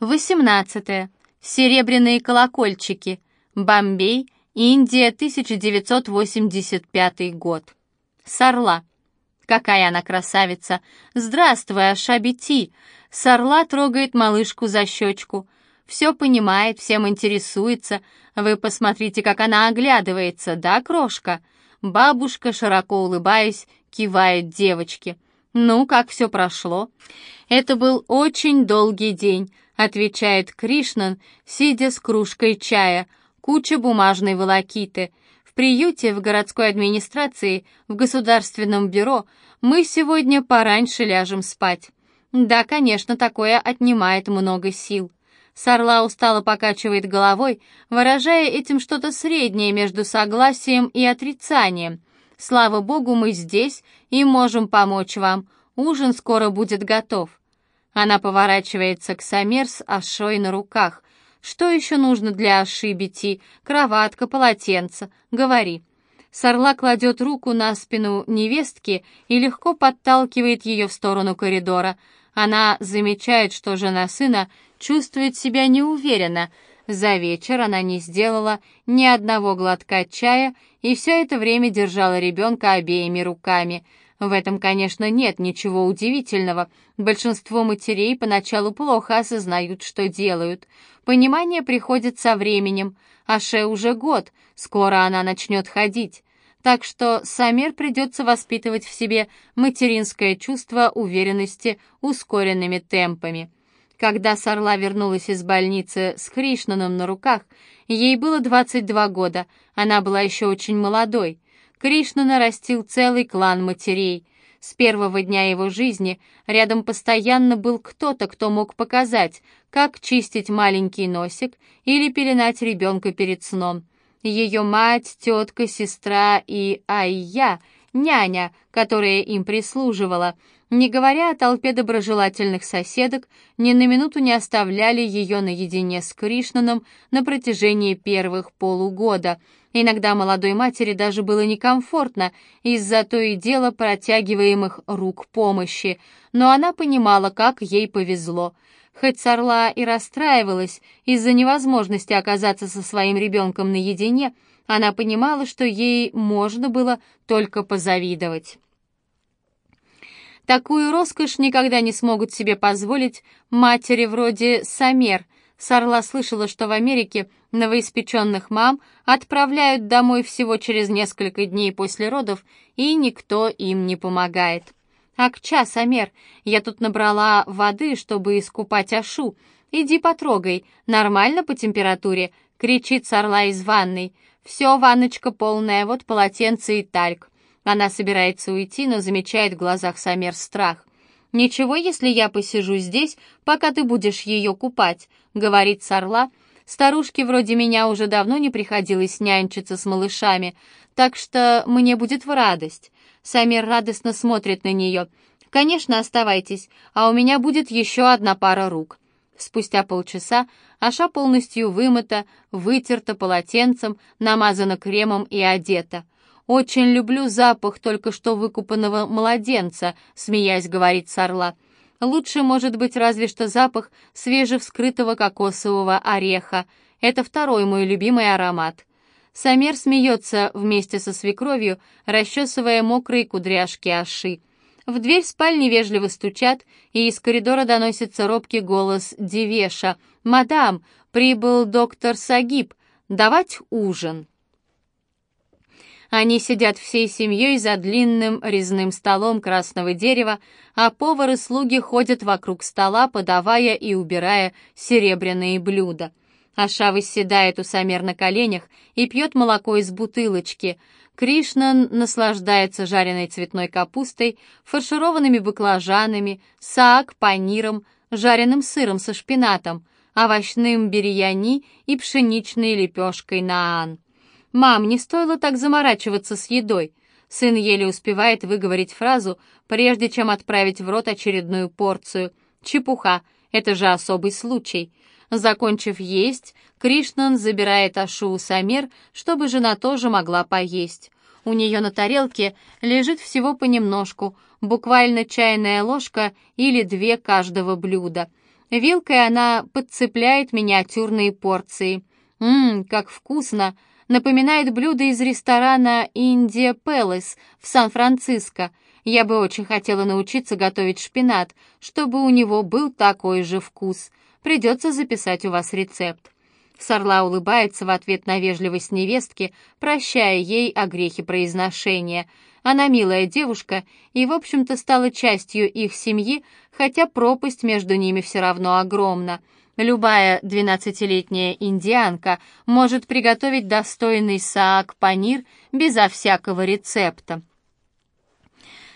18. Серебряные колокольчики. Бомбей, Индия, 1985 год. Сарла. Какая она красавица! Здравствуй, Ашабити! Сарла трогает малышку за щечку. Все понимает, всем интересуется. Вы посмотрите, как она оглядывается, да, крошка? Бабушка, широко улыбаясь, кивает девочке. Ну, как все прошло? Это был очень долгий день, отвечает Кришнан, сидя с кружкой чая, куча бумажной волокиты. В приюте, в городской администрации, в государственном бюро мы сегодня пораньше ляжем спать. Да, конечно, такое отнимает много сил. Сарла устало покачивает головой, выражая этим что-то среднее между согласием и отрицанием. «Слава богу, мы здесь и можем помочь вам. Ужин скоро будет готов». Она поворачивается к Самер с Ашой на руках. «Что еще нужно для Аши? Кроватка, полотенце. Говори». Сарла кладет руку на спину невестки и легко подталкивает ее в сторону коридора. Она замечает, что жена сына чувствует себя неуверенно. За вечер она не сделала ни одного глотка чая и все это время держала ребенка обеими руками. В этом, конечно, нет ничего удивительного. Большинство матерей поначалу плохо осознают, что делают. Понимание приходит со временем. Аше уже год, скоро она начнет ходить. Так что Самир придется воспитывать в себе материнское чувство уверенности ускоренными темпами. Когда Сарла вернулась из больницы с Кришнаном на руках, ей было 22 года, она была еще очень молодой. Кришна нарастил целый клан матерей. С первого дня его жизни рядом постоянно был кто-то, кто мог показать, как чистить маленький носик или пеленать ребенка перед сном. Ее мать, тетка, сестра и Айя, няня, которая им прислуживала — не говоря о толпе доброжелательных соседок, ни на минуту не оставляли ее наедине с Кришнаном на протяжении первых полугода. Иногда молодой матери даже было некомфортно из-за то и дело протягиваемых рук помощи, но она понимала, как ей повезло. Хоть Сарла и расстраивалась из-за невозможности оказаться со своим ребенком наедине, она понимала, что ей можно было только позавидовать. Такую роскошь никогда не смогут себе позволить матери вроде Самер. Сарла слышала, что в Америке новоиспеченных мам отправляют домой всего через несколько дней после родов, и никто им не помогает. «Акча, Самер, я тут набрала воды, чтобы искупать Ашу. Иди потрогай, нормально по температуре?» — кричит Сарла из ванной. «Все, ванночка полная, вот полотенце и тальк. Она собирается уйти, но замечает в глазах Самер страх. «Ничего, если я посижу здесь, пока ты будешь ее купать», — говорит Сарла. «Старушке вроде меня уже давно не приходилось нянчиться с малышами, так что мне будет в радость». Самер радостно смотрит на нее. «Конечно, оставайтесь, а у меня будет еще одна пара рук». Спустя полчаса Аша полностью вымыта, вытерта полотенцем, намазана кремом и одета — «Очень люблю запах только что выкупанного младенца», — смеясь говорит Сарла. «Лучше может быть разве что запах свежевскрытого кокосового ореха. Это второй мой любимый аромат». Самер смеется вместе со свекровью, расчесывая мокрые кудряшки Аши. В дверь спальни вежливо стучат, и из коридора доносится робкий голос Девеша. «Мадам, прибыл доктор Сагиб. Давать ужин». Они сидят всей семьей за длинным резным столом красного дерева, а повар и слуги ходят вокруг стола, подавая и убирая серебряные блюда. Аша восседает у Самер на коленях и пьет молоко из бутылочки. Кришнан наслаждается жареной цветной капустой, фаршированными баклажанами, саак, паниром, жареным сыром со шпинатом, овощным бирьяни и пшеничной лепешкой наан. «Мам, не стоило так заморачиваться с едой». Сын еле успевает выговорить фразу, прежде чем отправить в рот очередную порцию. «Чепуха, это же особый случай». Закончив есть, Кришнан забирает Ашу у Самер, чтобы жена тоже могла поесть. У нее на тарелке лежит всего понемножку, буквально чайная ложка или две каждого блюда. Вилкой она подцепляет миниатюрные порции. Ммм, как вкусно! Напоминает блюдо из ресторана «Индия Пэлас» в Сан-Франциско. Я бы очень хотела научиться готовить шпинат, чтобы у него был такой же вкус. Придется записать у вас рецепт. Сарла улыбается в ответ на вежливость невестки, прощая ей о грехе произношения. Она милая девушка и, в общем-то, стала частью их семьи, хотя пропасть между ними все равно огромна. Любая двенадцатилетняя индианка может приготовить достойный саак-панир безо всякого рецепта.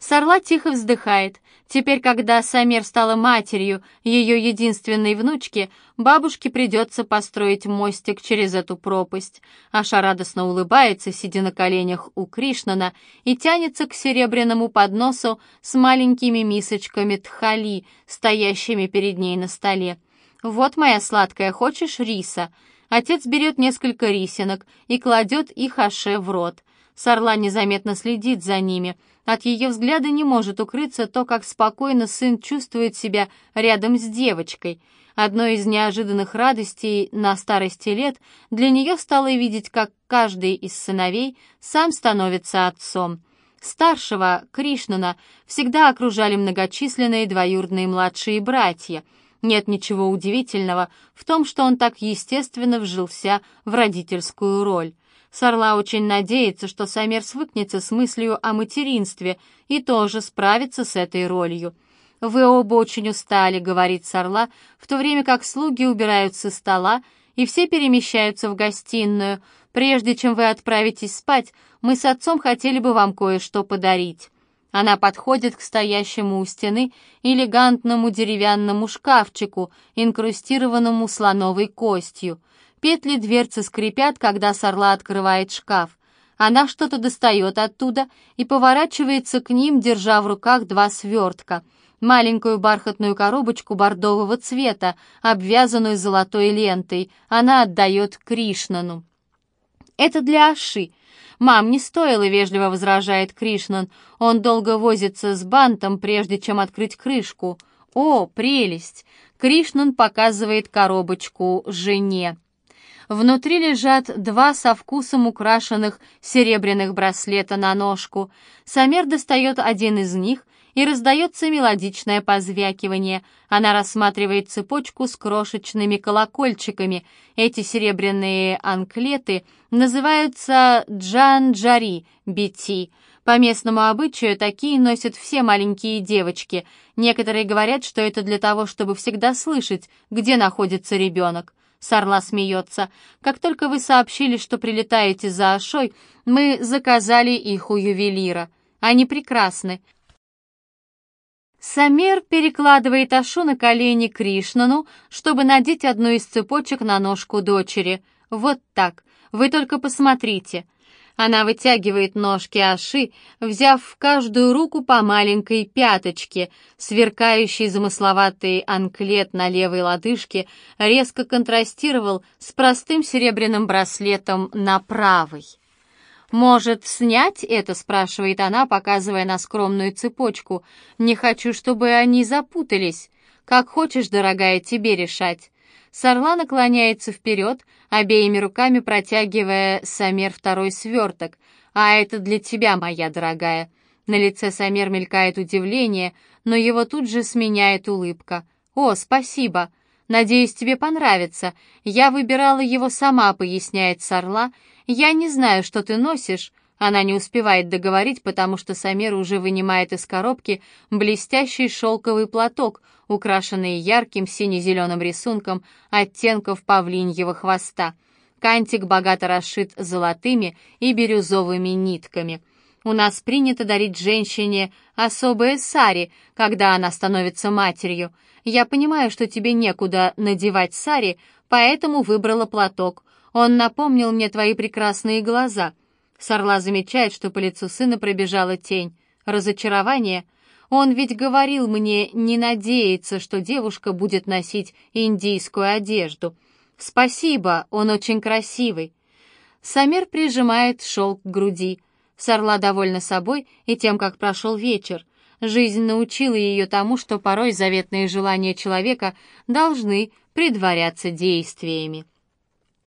Сарла тихо вздыхает. Теперь, когда Самер стала матерью ее единственной внучки, бабушке придется построить мостик через эту пропасть. Аша радостно улыбается, сидя на коленях у Кришнана, и тянется к серебряному подносу с маленькими мисочками тхали, стоящими перед ней на столе. «Вот, моя сладкая, хочешь риса?» Отец берет несколько рисинок и кладет их Аше в рот. Сарла незаметно следит за ними — от ее взгляда не может укрыться то, как спокойно сын чувствует себя рядом с девочкой. Одной из неожиданных радостей на старости лет для нее стало видеть, как каждый из сыновей сам становится отцом. Старшего, Кришнана, всегда окружали многочисленные двоюродные младшие братья. Нет ничего удивительного в том, что он так естественно вжился в родительскую роль. Сарла очень надеется, что Самер свыкнется с мыслью о материнстве и тоже справится с этой ролью. «Вы оба очень устали», — говорит Сарла, в то время как слуги убирают со стола, и все перемещаются в гостиную. «Прежде чем вы отправитесь спать, мы с отцом хотели бы вам кое-что подарить». Она подходит к стоящему у стены элегантному деревянному шкафчику, инкрустированному слоновой костью — Петли дверцы скрипят, когда Сарла открывает шкаф. Она что-то достает оттуда и поворачивается к ним, держа в руках два свертка. Маленькую бархатную коробочку бордового цвета, обвязанную золотой лентой, она отдает Кришнану. «Это для Аши», «Мам, не стоило», — вежливо возражает Кришнан. «Он долго возится с бантом, прежде чем открыть крышку». «О, прелесть!» Кришнан показывает коробочку жене. Внутри лежат два со вкусом украшенных серебряных браслета на ножку. Самер достает один из них, и раздается мелодичное позвякивание. Она рассматривает цепочку с крошечными колокольчиками. Эти серебряные анклеты называются джан-джари, бити. По местному обычаю такие носят все маленькие девочки. Некоторые говорят, что это для того, чтобы всегда слышать, где находится ребенок. Сарла смеется. «Как только вы сообщили, что прилетаете за Ашой, мы заказали их у ювелира. Они прекрасны». Самер перекладывает Ашу на колени Кришнану, чтобы надеть одну из цепочек на ножку дочери. «Вот так. Вы только посмотрите. Она вытягивает ножки Аши, взяв в каждую руку по маленькой пяточке. Сверкающий замысловатый анклет на левой лодыжке резко контрастировал с простым серебряным браслетом на правой. «Может, снять это?» — спрашивает она, показывая на скромную цепочку. «Не хочу, чтобы они запутались. Как хочешь, дорогая, тебе решать». Сарла наклоняется вперед, обеими руками протягивая Самер второй сверток. «А это для тебя, моя дорогая». На лице Самер мелькает удивление, но его тут же сменяет улыбка. «О, спасибо! Надеюсь, тебе понравится. Я выбирала его сама», — поясняет Сарла. «Я не знаю, что ты носишь, она не успевает договорить, потому что Самир уже вынимает из коробки блестящий шелковый платок, украшенный ярким сине-зеленым рисунком оттенков павлиньего хвоста. Кантик богато расшит золотыми и бирюзовыми нитками. У нас принято дарить женщине особые сари, когда она становится матерью. Я понимаю, что тебе некуда надевать сари, поэтому выбрала платок. Он напомнил мне твои прекрасные глаза — Сарла замечает, что по лицу сына пробежала тень. Разочарование. Он ведь говорил мне не надеяться, что девушка будет носить индийскую одежду. Спасибо, он очень красивый. Самир прижимает шелк к груди. Сарла довольна собой и тем, как прошел вечер. Жизнь научила ее тому, что порой заветные желания человека должны предваряться действиями.